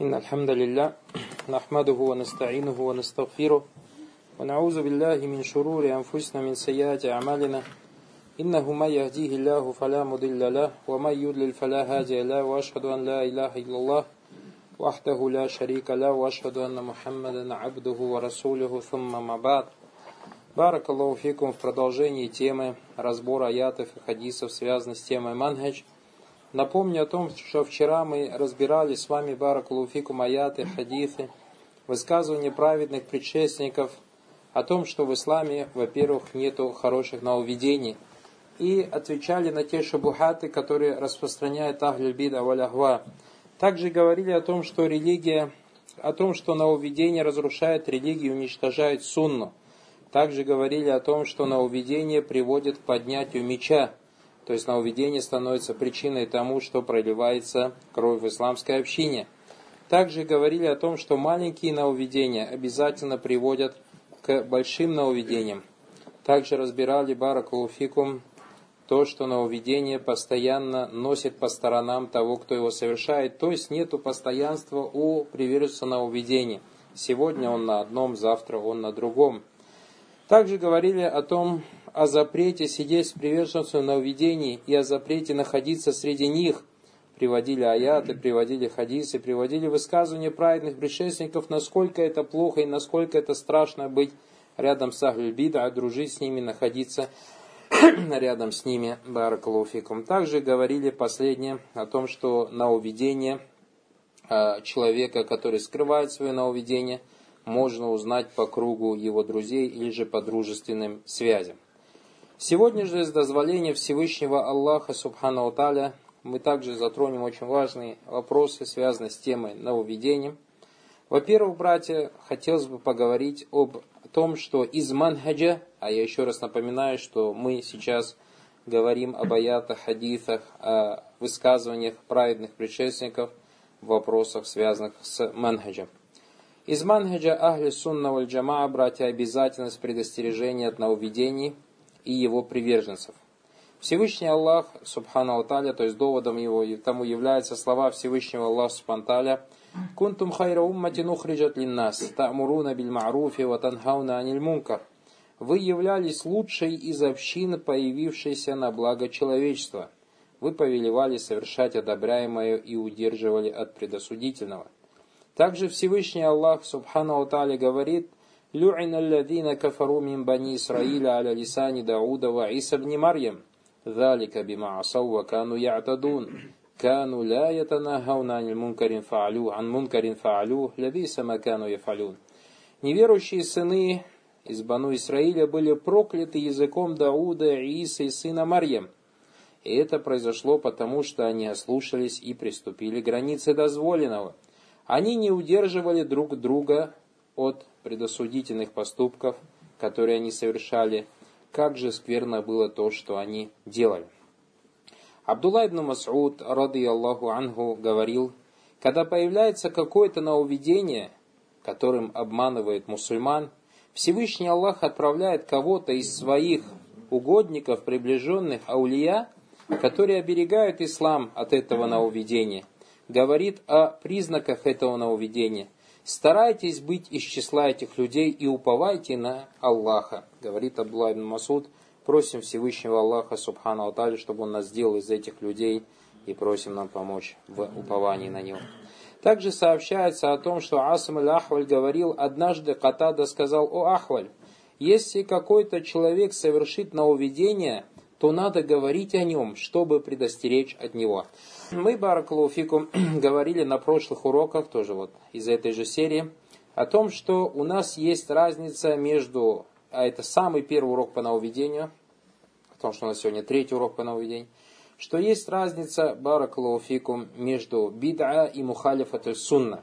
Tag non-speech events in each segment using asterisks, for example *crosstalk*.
إن الحمد لله نحمده ونستعينه ونستغفره ونعوذ بالله من شرور أنفسنا من سيئات أعمالنا. إنه ما يهديه الله فلا مضل له ومن يضلل فلا هادي له وأشهد أن لا إله إلا الله وحده لا شريك له وأشهد أن محمدا عبده ورسوله. ثم ما بعد. Барак Аллаху фикум в продолжении темы разбора аятов и хадисов, связанных с темой манхадж. Напомню о том, что вчера мы разбирали с вами Баракулуфикум аяты, хадисы, высказывания праведных предшественников о том, что в исламе, во-первых, нету хороших нововведений, и отвечали на те шабухаты, которые распространяет Ахлюль Бида Валягва. Также говорили о том, что религия, о том, что нововведение разрушает религию, уничтожает сунну. Также говорили о том, что нововведение приводит к поднятию меча, то есть нововведение становится причиной тому, что проливается кровь в исламской общине. Также говорили о том, что маленькие нововведения обязательно приводят к большим нововведениям. Также разбирали Баракулуфикум то, что нововведение постоянно носит по сторонам того, кто его совершает. То есть нету постоянства у приверженца нововведения. Сегодня он на одном, завтра он на другом. Также говорили о том, о запрете сидеть с приверженцем нововведений и о запрете находиться среди них. Приводили аяты, приводили хадисы, приводили высказывания праведных предшественников, насколько это плохо и насколько это страшно быть рядом с Ахлюбида, дружить с ними, находиться *clears throat* рядом с ними, Баракалуфикум. Также говорили последнее о том, что нововведение человека, который скрывает свое нововведение, можно узнать по кругу его друзей или же по дружественным связям. Сегодня же с дозволения Всевышнего Аллаха Субхану Таля мы также затронем очень важные вопросы, связанные с темой нововведения. Во-первых, братья, хотелось бы поговорить об том, что из манхаджа, а я еще раз напоминаю, что мы сейчас говорим об аятах, хадифах, о высказываниях праведных предшественников в вопросах, связанных с манхаджем. Из манхаджа Ахли Сунна Валь братья, обязательность предостережения от нововведений и его приверженцев. Всевышний Аллах, Субхану Алталя, то есть доводом его тому являются слова Всевышнего Аллаха Субхану Алталя, «Кунтум хайра умматин ухриджат линнас, та'муруна биль ма'руфи ва танхауна аниль мункар». Вы являлись лучшей из общин, появившейся на благо человечества. Вы повелевали совершать одобряемое и удерживали от предосудительного. Также Всевышний Аллах, Субхану Алталя, говорит, «Лю'ин алладина кафару мин бани Исраиля аля лисани Дауда ва Иса бни Марьям, ذلك بما عصوا وكانوا يعتدون كانوا لا يتناهون عن المنكر فعلوه عن منكر فعلوه لبئس ما كانوا يفعلون Неверующие сыны из Бану Исраиля были прокляты языком Дауда, Ииса и сына Марьям. И это произошло потому, что они ослушались и приступили к границе дозволенного. Они не удерживали друг друга от предосудительных поступков, которые они совершали, как же скверно было то, что они делали. Абдулла ибн Мас'уд, рады Аллаху анху, говорил, когда появляется какое-то нововведение, которым обманывает мусульман, Всевышний Аллах отправляет кого-то из своих угодников, приближенных аулия, которые оберегают ислам от этого нововведения, говорит о признаках этого нововведения – Старайтесь быть из числа этих людей и уповайте на Аллаха, говорит Абдулла ибн Масуд. Просим Всевышнего Аллаха, Субхану Алтали, чтобы Он нас сделал из этих людей и просим нам помочь в уповании на Него. Также сообщается о том, что Асам аль-Ахваль говорил, однажды Катада сказал, «О Ахваль, если какой-то человек совершит нововведение, то надо говорить о нем, чтобы предостеречь от него». Мы, Баракулуфикум, *clears throat* говорили на прошлых уроках, тоже вот из этой же серии, о том, что у нас есть разница между, а это самый первый урок по нововведению, потому что у нас сегодня третий урок по нововведению, что есть разница, Баракулуфикум, между бид'a и мухалифат сунна.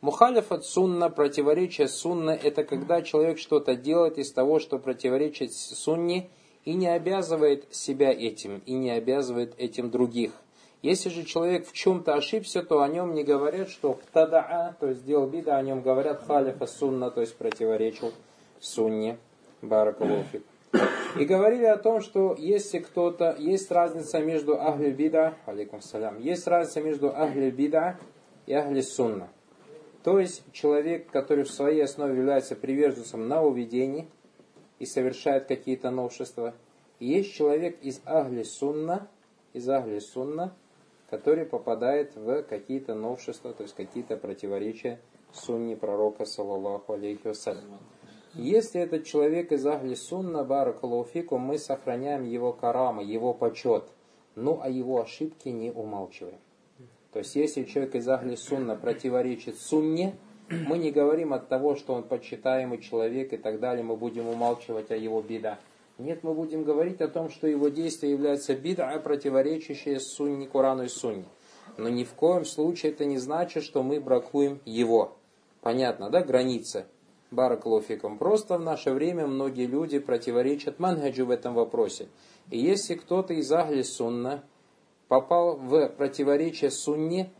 Мухалифат сунна, противоречие сунна, это когда человек что-то делает из того, что противоречит сунне, и не обязывает себя этим, и не обязывает этим других. Если же человек в чем-то ошибся, то о нем не говорят, что тадаа, то есть сделал бида, о нем говорят халифа сунна, то есть противоречил сунне. Баракалуфик. И говорили о том, что если кто-то, есть разница между ахли бида, алейкум салям, есть разница между ахли бида и ахли сунна. То есть человек, который в своей основе является приверженцем нововведений и совершает какие-то новшества. Есть человек из Ахли Сунна, из Ахли Сунна, который попадает в какие-то новшества, то есть какие-то противоречия сунне пророка, саллаллаху алейхи вассалям. Если этот человек из Ахли Сунна, баракалуфику, мы сохраняем его карама, его почет, ну а его ошибки не умалчиваем. То есть, если человек из Ахли Сунна противоречит Сунне, мы не говорим от того, что он почитаемый человек и так далее, мы будем умалчивать о его беда. Нет, мы будем говорить о том, что его действия являются бида, противоречащие сунне, Курану и Сунне. Но ни в коем случае это не значит, что мы бракуем его. Понятно, да, граница? Бараклофиком. Просто в наше время многие люди противоречат манхаджу в этом вопросе. И если кто-то из Ахли Сунна попал в противоречие Сунне,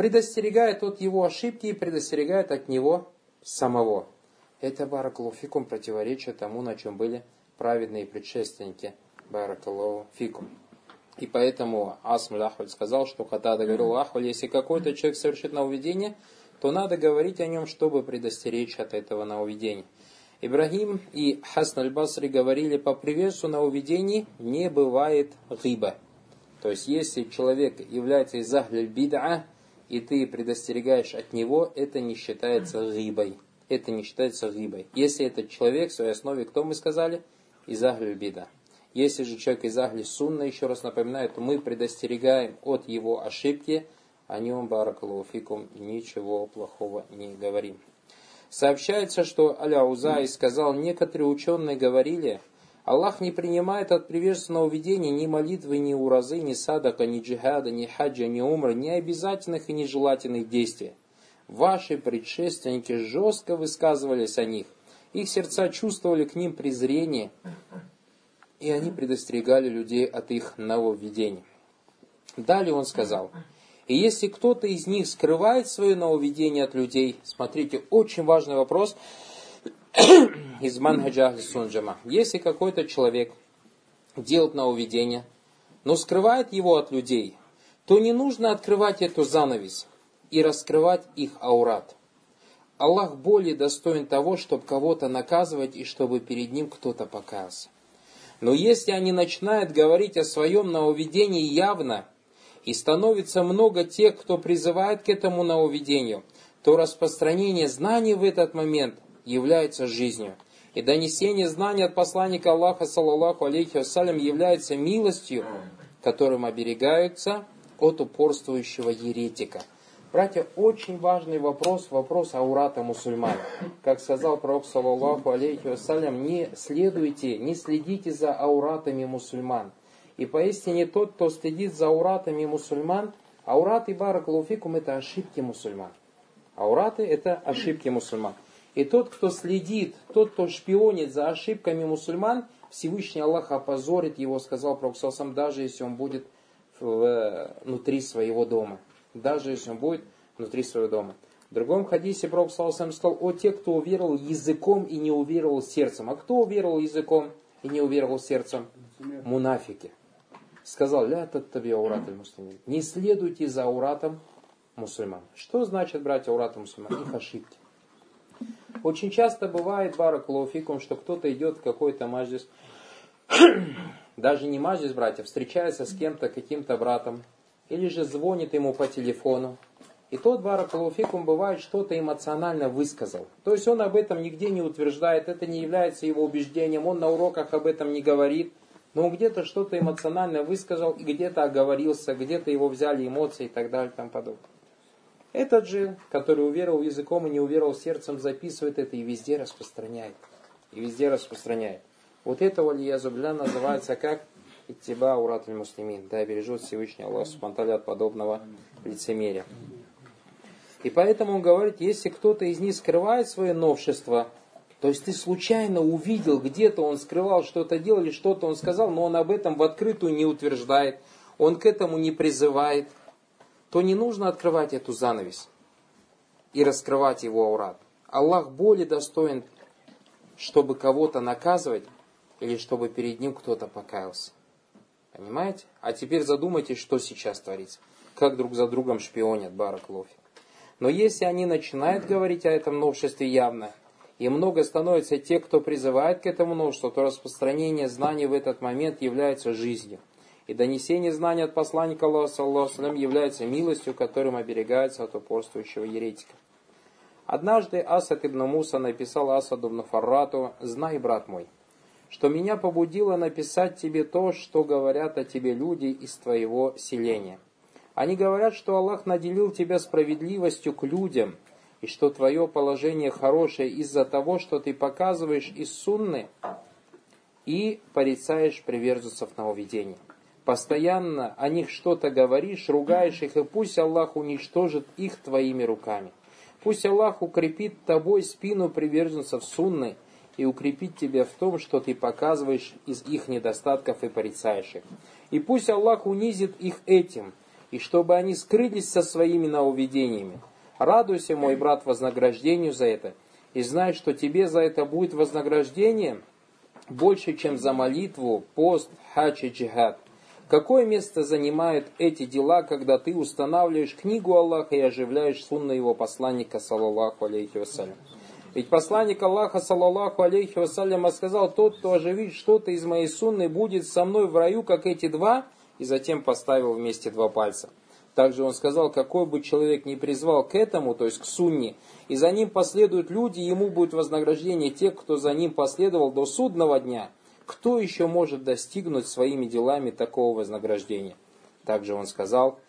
предостерегает от его ошибки и предостерегает от него самого. Это бараклофикум противоречие тому, на чем были праведные предшественники баракалофикум. И поэтому Асм Ахваль сказал, что Хатада говорил Ахваль, если какой-то человек совершит нововведение, то надо говорить о нем, чтобы предостеречь от этого нововведения. Ибрагим и Хасан аль-Басри говорили, по привесу нововведений не бывает гиба. То есть, если человек является из ахляль бид'a, и ты предостерегаешь от него, это не считается гибой. Это не считается гибой. Если этот человек в своей основе, кто мы сказали? Из ахляль бида. Если же человек из ахли сунна, еще раз напоминаю, то мы предостерегаем от его ошибки, о нем, баракалуфикум, ничего плохого не говорим. Сообщается, что Аляузай сказал, некоторые ученые говорили, Аллах не принимает от приверженного видения ни молитвы, ни уразы, ни садака, ни джихада, ни хаджа, ни умра, ни обязательных и нежелательных действий. Ваши предшественники жестко высказывались о них. Их сердца чувствовали к ним презрение, и они предостерегали людей от их нововведений. Далее он сказал, и если кто-то из них скрывает свое нововведение от людей, смотрите, очень важный вопрос *coughs* из манхаджа сунджама. Если какой-то человек делает нововведение, но скрывает его от людей, то не нужно открывать эту занавес и раскрывать их аурат. Аллах более достоин того, чтобы кого-то наказывать и чтобы перед ним кто-то покаялся. Но если они начинают говорить о своем нововведении явно – и становится много тех, кто призывает к этому нововведению, то распространение знаний в этот момент является жизнью. И донесение знаний от посланника Аллаха, саллаллаху алейхи вассалям, является милостью, которым оберегаются от упорствующего еретика. Братья, очень важный вопрос, вопрос аурата мусульман. Как сказал пророк, саллаллаху алейхи вассалям, не следуйте, не следите за ауратами мусульман. И поистине тот, кто следит за ауратами мусульман, аурат и баракалуфикум это ошибки мусульман. Аураты это ошибки мусульман. И тот, кто следит, тот, кто шпионит за ошибками мусульман, Всевышний Аллах опозорит его, сказал Пророк даже если он будет в, внутри своего дома. Даже если он будет внутри своего дома. В другом хадисе Пророк сказал, о те, кто уверовал языком и не уверовал сердцем. А кто уверовал языком и не уверовал сердцем? Мунафики сказал, ля таби аурат муслимин. Не следуйте за ауратом мусульман. Что значит брать ауратом мусульман? Их ошибки. Очень часто бывает, баракулуфикум, что кто-то идет в какой-то маджис, *clears throat* даже не маджис, братья, встречается с кем-то, каким-то братом, или же звонит ему по телефону, и тот баракулуфикум бывает что-то эмоционально высказал. То есть он об этом нигде не утверждает, это не является его убеждением, он на уроках об этом не говорит, но он где-то что-то эмоционально высказал, где-то оговорился, где-то его взяли эмоции и так далее и тому подобное. Этот же, который уверовал языком и не уверовал сердцем, записывает это и везде распространяет. И везде распространяет. Вот это валиязубля называется как Иттиба урат муслимин. Да, бережет Всевышний Аллах Субтитры от подобного лицемерия. И поэтому он говорит, если кто-то из них скрывает свое новшество, то есть ты случайно увидел, где-то он скрывал что-то делал или что-то он сказал, но он об этом в открытую не утверждает, он к этому не призывает, то не нужно открывать эту занавес и раскрывать его аурат. Аллах более достоин, чтобы кого-то наказывать или чтобы перед ним кто-то покаялся. Понимаете? А теперь задумайтесь, что сейчас творится. Как друг за другом шпионят Барак Лофи. Но если они начинают говорить о этом новшестве явно, и много становится тех, кто призывает к этому новшеству, то распространение знаний в этот момент является жизнью. И донесение знаний от посланника Аллаха, саллаху является милостью, которым оберегается от упорствующего еретика. Однажды Асад ибн Муса написал Асаду ибн Фаррату, «Знай, брат мой, что меня побудило написать тебе то, что говорят о тебе люди из твоего селения. Они говорят, что Аллах наделил тебя справедливостью к людям, и что твое положение хорошее из-за того, что ты показываешь из сунны и порицаешь приверженцев нововведения. Постоянно о них что-то говоришь, ругаешь их, и пусть Аллах уничтожит их твоими руками. Пусть Аллах укрепит тобой спину приверженцев сунны и укрепит тебя в том, что ты показываешь из их недостатков и порицаешь их. И пусть Аллах унизит их этим, и чтобы они скрылись со своими нововведениями. Радуйся, мой брат, вознаграждению за это, и знай, что тебе за это будет вознаграждение больше, чем за молитву, пост, хадж и джихад. Какое место занимают эти дела, когда ты устанавливаешь книгу Аллаха и оживляешь сунна его посланника, саллаллаху алейхи вассалям? Ведь посланник Аллаха, саллаллаху алейхи вассалям, сказал, тот, кто оживит что-то из моей сунны, будет со мной в раю, как эти два, и затем поставил вместе два пальца. Также он сказал, какой бы человек ни призвал к этому, то есть к сунне, и за ним последуют люди, ему будет вознаграждение тех, кто за ним последовал до судного дня – кто еще может достигнуть своими делами такого вознаграждения? Также он сказал,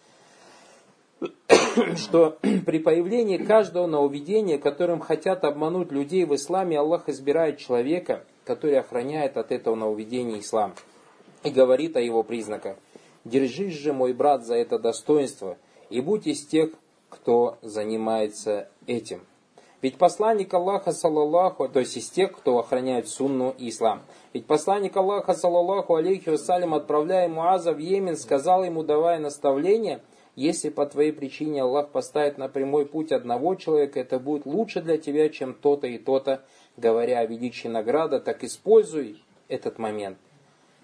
*coughs* что *coughs* при появлении каждого нововведения, которым хотят обмануть людей в исламе, Аллах избирает человека, который охраняет от этого нововведения ислам и говорит о его признаках. Держись же, мой брат, за это достоинство и будь из тех, кто занимается этим. Ведь посланник Аллаха, саллаллаху, то есть из тех, кто охраняет сунну и ислам. Ведь посланник Аллаха, саллаллаху алейхи вассалям, отправляя Муаза в Йемен, сказал ему, давая наставление, если по твоей причине Аллах поставит на прямой путь одного человека, это будет лучше для тебя, чем то-то и то-то. Говоря о величии награды, так используй этот момент.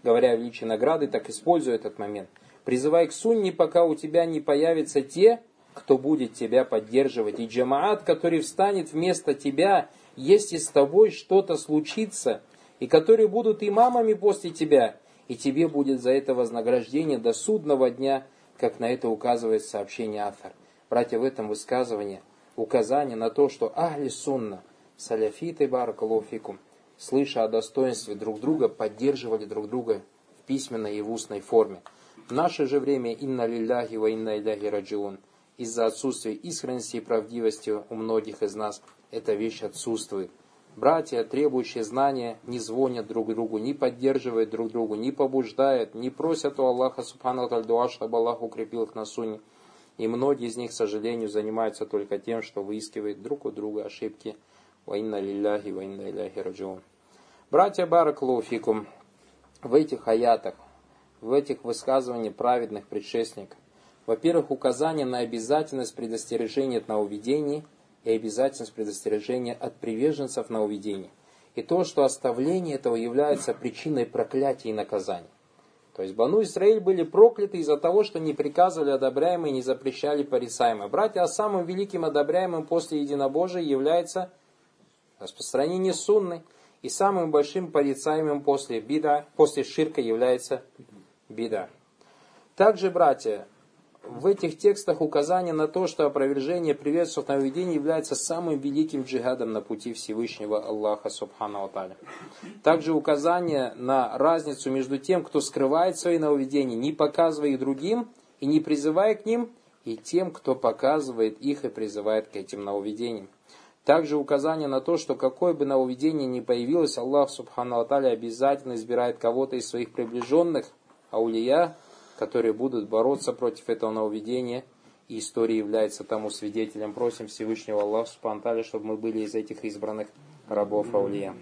Говоря о величии награды, так используй этот момент. Призывай к сунне, пока у тебя не появятся те, кто будет тебя поддерживать. И джамаат, который встанет вместо тебя, если с тобой что-то случится, и которые будут имамами после тебя, и тебе будет за это вознаграждение до судного дня, как на это указывает сообщение автор. Братья, в этом высказывании указание на то, что ахли сунна, саляфиты баракалуфикум, слыша о достоинстве друг друга, поддерживали друг друга в письменной и в устной форме. В наше же время инна лилляхи ва инна иляхи раджиун – из-за отсутствия искренности и правдивости у многих из нас эта вещь отсутствует. Братья, требующие знания, не звонят друг другу, не поддерживают друг другу, не побуждают, не просят у Аллаха Субхану Тальдуа, чтобы Аллах укрепил их на суне. И многие из них, к сожалению, занимаются только тем, что выискивают друг у друга ошибки. Ваинна лилляхи, ваинна илляхи раджиун. Братья Бараклуфикум, в этих аятах, в этих высказываниях праведных предшественников, во-первых, указание на обязательность предостережения от нововведений и обязательность предостережения от приверженцев нововведений. И то, что оставление этого является причиной проклятия и наказания. То есть Бану Израиль были прокляты из-за того, что не приказывали одобряемое и не запрещали порицаемое. Братья, а самым великим одобряемым после единобожия является распространение сунны. И самым большим порицаемым после бида, после ширка является бида. Также, братья, в этих текстах указание на то, что опровержение приветствов нововведений является самым великим джихадом на пути Всевышнего Аллаха Субхану Аталя. Также указание на разницу между тем, кто скрывает свои нововведения, не показывая их другим и не призывая к ним, и тем, кто показывает их и призывает к этим нововведениям. Также указание на то, что какое бы нововведение ни появилось, Аллах Субхану Аталя обязательно избирает кого-то из своих приближенных, аулия, которые будут бороться против этого нововведения. И история является тому свидетелем. Просим Всевышнего Аллаха Субхану чтобы мы были из этих избранных рабов Аулия.